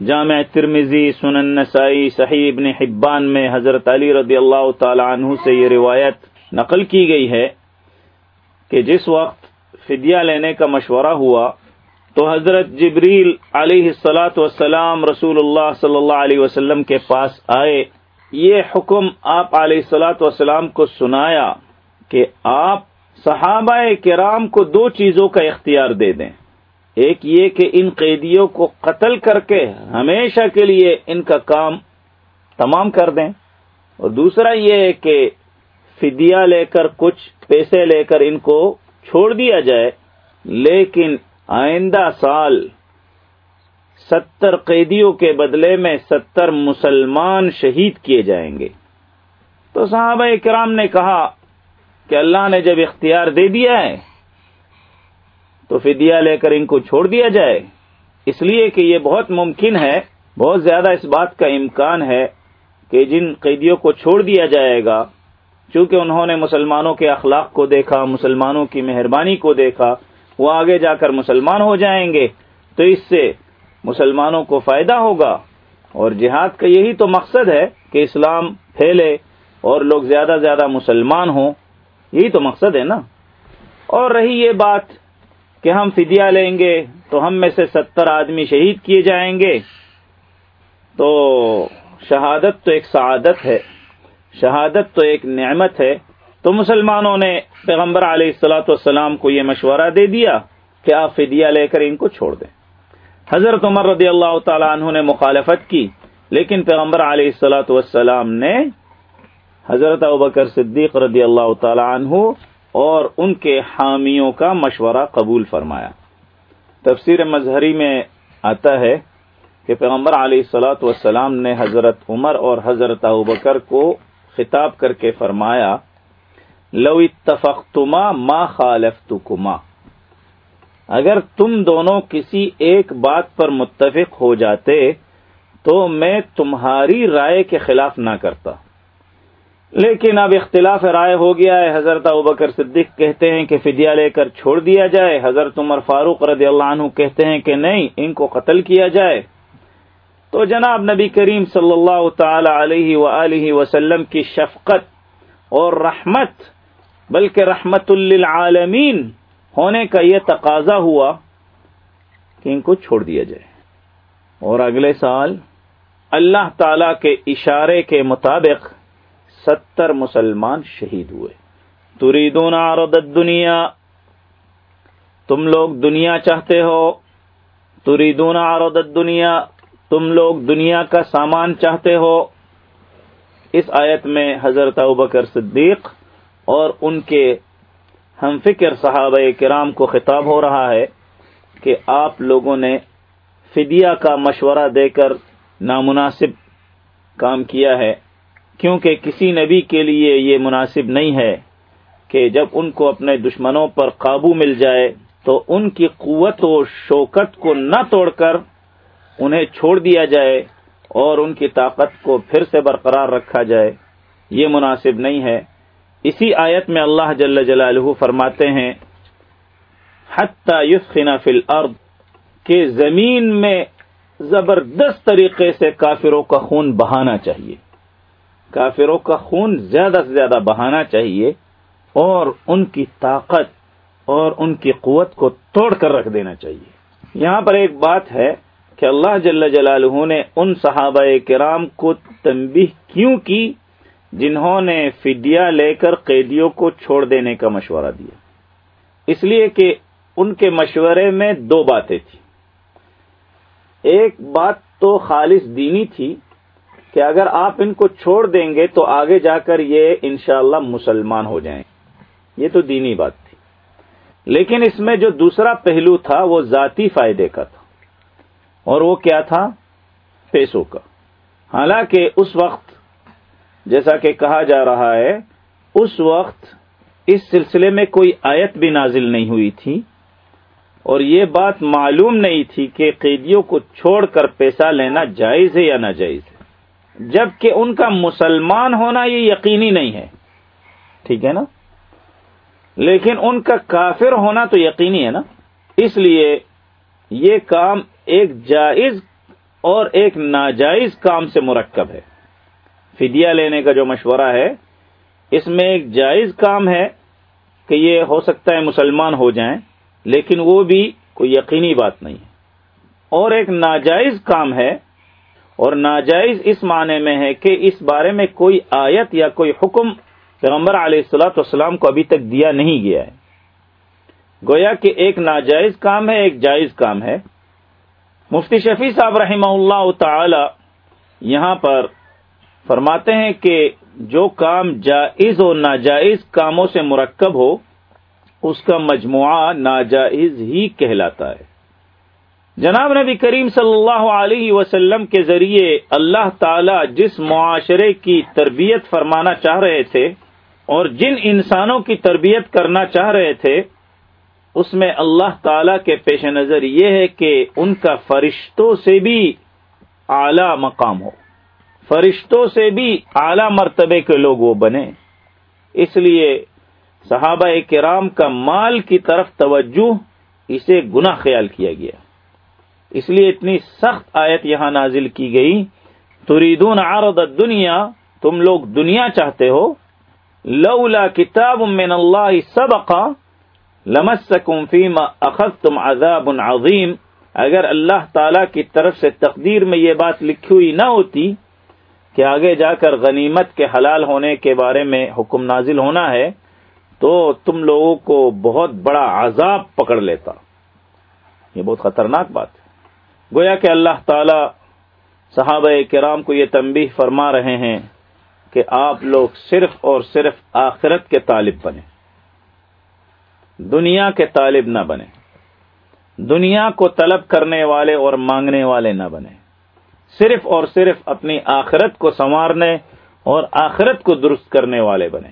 جامع ترمزی سنن نسائی، صحیح ابن حبان میں حضرت علی رضی اللہ تعالی عنہ سے یہ روایت نقل کی گئی ہے کہ جس وقت فدیہ لینے کا مشورہ ہوا تو حضرت جبریل علیہ السلاۃ وسلام رسول اللہ صلی اللہ علیہ وسلم کے پاس آئے۔ یہ حکم آپ علیہ السلاۃ وسلام کو سنایا کہ آپ صحابہ کرام کو دو چیزوں کا اختیار دے دیں۔ ایک یہ کہ ان قیدیوں کو قتل کر کے ہمیشہ کے لیے ان کا کام تمام کر دیں۔ اور دوسرا یہ ہے کہ فدیہ لے کر کچھ پیسے لے کر ان کو چھوڑ دیا جائے، لیکن آئندہ سال ستر قیدیوں کے بدلے میں ستر مسلمان شہید کیے جائیں گے۔ تو صحابہ کرام نے کہا کہ اللہ نے جب اختیار دے دیا ہے تو فدیہ لے کر ان کو چھوڑ دیا جائے۔ اس لیے کہ یہ بہت ممکن ہے، بہت زیادہ اس بات کا امکان ہے کہ جن قیدیوں کو چھوڑ دیا جائے گا، چونکہ انہوں نے مسلمانوں کے اخلاق کو دیکھا، مسلمانوں کی مہربانی کو دیکھا، وہ آگے جا کر مسلمان ہو جائیں گے۔ تو اس سے مسلمانوں کو فائدہ ہوگا۔ اور جہاد کا یہی تو مقصد ہے کہ اسلام پھیلے اور لوگ زیادہ زیادہ مسلمان ہوں۔ یہی تو مقصد ہے نا۔ اور رہی یہ بات کہ ہم فدیہ لیں گے تو ہم میں سے ستر آدمی شہید کیے جائیں گے۔ تو شہادت تو ایک سعادت ہے۔ شہادت تو ایک نعمت ہے۔ تو مسلمانوں نے پیغمبر علیہ السلاۃ والسلام کو یہ مشورہ دے دیا کہ آپ فدیہ لے کر ان کو چھوڑ دیں۔ حضرت عمر رضی اللہ تعالیٰ عنہ نے مخالفت کی، لیکن پیغمبر علیہ السلاۃ والسلام نے حضرت ابکر صدیق رضی اللہ تعالی عنہ اور ان کے حامیوں کا مشورہ قبول فرمایا۔ تفسیر مظہری میں آتا ہے کہ پیغمبر علیہ السلاۃ والسلام نے حضرت عمر اور حضرت ابکر کو خطاب کر کے فرمایا، لو اتفقتما ما خالفتکما۔ اگر تم دونوں کسی ایک بات پر متفق ہو جاتے، تو میں تمہاری رائے کے خلاف نہ کرتا۔ لیکن اب اختلاف رائے ہو گیا ہے۔ حضرت ابکر صدیق کہتے ہیں کہ فدیہ لے کر چھوڑ دیا جائے۔ حضرت عمر فاروق رضی اللہ عنہ کہتے ہیں کہ نہیں، ان کو قتل کیا جائے۔ تو جناب نبی کریم صلی اللہ تعالی علیہ و وسلم کی شفقت اور رحمت، بلکہ رحمت للعالمین ہونے کا یہ تقاضا ہوا کہ ان کو چھوڑ دیا جائے۔ اور اگلے سال اللہ تعالی کے اشارے کے مطابق ستر مسلمان شہید ہوئے۔ تریدون عرض الدنیا، تم لوگ دنیا چاہتے ہو۔ تریدون عرض الدنیا، تم لوگ دنیا کا سامان چاہتے ہو۔ اس آیت میں حضرت ابکر صدیق اور ان کے ہم فکر صحابہ کرام کو خطاب ہو رہا ہے کہ آپ لوگوں نے فدیہ کا مشورہ دے کر نامناسب کام کیا ہے۔ کیونکہ کسی نبی کے لیے یہ مناسب نہیں ہے کہ جب ان کو اپنے دشمنوں پر قابو مل جائے، تو ان کی قوت و شوکت کو نہ توڑ کر انہیں چھوڑ دیا جائے اور ان کی طاقت کو پھر سے برقرار رکھا جائے۔ یہ مناسب نہیں ہے۔ اسی آیت میں اللہ جل جلالہ فرماتے ہیں یسخن فی الارض کہ زمین میں زبردست طریقے سے کافروں کا خون بہانا چاہیے۔ کافروں کا خون زیادہ سے زیادہ بہانا چاہیے اور ان کی طاقت اور ان کی قوت کو توڑ کر رکھ دینا چاہیے۔ یہاں پر ایک بات ہے کہ اللہ جل جلالہ نے ان صحابہ کرام کو تنبیہ کیوں کی جنہوں نے فدیہ لے کر قیدیوں کو چھوڑ دینے کا مشورہ دیا۔ اس لیے کہ ان کے مشورے میں دو باتیں تھیں۔ ایک بات تو خالص دینی تھی کہ اگر آپ ان کو چھوڑ دیں گے تو آگے جا کر یہ انشاءاللہ مسلمان ہو جائیں۔ یہ تو دینی بات تھی۔ لیکن اس میں جو دوسرا پہلو تھا وہ ذاتی فائدے کا تھا۔ اور وہ کیا تھا؟ پیسوں کا۔ حالانکہ اس وقت جیسا کہ کہا جا رہا ہے، اس وقت اس سلسلے میں کوئی آیت بھی نازل نہیں ہوئی تھی۔ اور یہ بات معلوم نہیں تھی کہ قیدیوں کو چھوڑ کر پیسہ لینا جائز ہے یا ناجائز ہے۔ جبکہ ان کا مسلمان ہونا یہ یقینی نہیں ہے۔ ٹھیک ہے نا؟ لیکن ان کا کافر ہونا تو یقینی ہے نا؟ اس لیے یہ کام ایک جائز اور ایک ناجائز کام سے مرکب ہے۔ فدیہ لینے کا جو مشورہ ہے، اس میں ایک جائز کام ہے کہ یہ ہو سکتا ہے مسلمان ہو جائیں، لیکن وہ بھی کوئی یقینی بات نہیں ہے۔ اور ایک ناجائز کام ہے اور ناجائز اس معنی میں ہے کہ اس بارے میں کوئی آیت یا کوئی حکم پیغمبر علیہ السلاۃ والسلام کو ابھی تک دیا نہیں گیا ہے۔ گویا کہ ایک ناجائز کام ہے، ایک جائز کام ہے۔ مفتی شفیع صاحب رحمہ اللہ تعالی یہاں پر فرماتے ہیں کہ جو کام جائز و ناجائز کاموں سے مرکب ہو، اس کا مجموعہ ناجائز ہی کہلاتا ہے۔ جناب نبی کریم صلی اللہ علیہ وسلم کے ذریعے اللہ تعالی جس معاشرے کی تربیت فرمانا چاہ رہے تھے اور جن انسانوں کی تربیت کرنا چاہ رہے تھے، اس میں اللہ تعالی کے پیش نظر یہ ہے کہ ان کا فرشتوں سے بھی اعلی مقام ہو۔ فرشتوں سے بھی اعلی مرتبے کے لوگ وہ بنے۔ اس لیے صحابہ کرام کا مال کی طرف توجہ، اسے گناہ خیال کیا گیا۔ اس لیے اتنی سخت آیت یہاں نازل کی گئی تریدون عرض الدنیا تم لوگ دنیا چاہتے ہو، لولا کتاب من اللہ سبقا لمسکم فیما اخذتم عذاب عظیم اگر اللہ تعالی کی طرف سے تقدیر میں یہ بات لکھی ہوئی نہ ہوتی کہ آگے جا کر غنیمت کے حلال ہونے کے بارے میں حکم نازل ہونا ہے، تو تم لوگوں کو بہت بڑا عذاب پکڑ لیتا۔ یہ بہت خطرناک بات ہے۔ گویا کہ اللہ تعالی صحابہ کرام کو یہ تنبیہ فرما رہے ہیں کہ آپ لوگ صرف اور صرف آخرت کے طالب بنے دنیا کے طالب نہ بنے دنیا کو طلب کرنے والے اور مانگنے والے نہ بنے صرف اور صرف اپنی آخرت کو سنوارنے اور آخرت کو درست کرنے والے بنے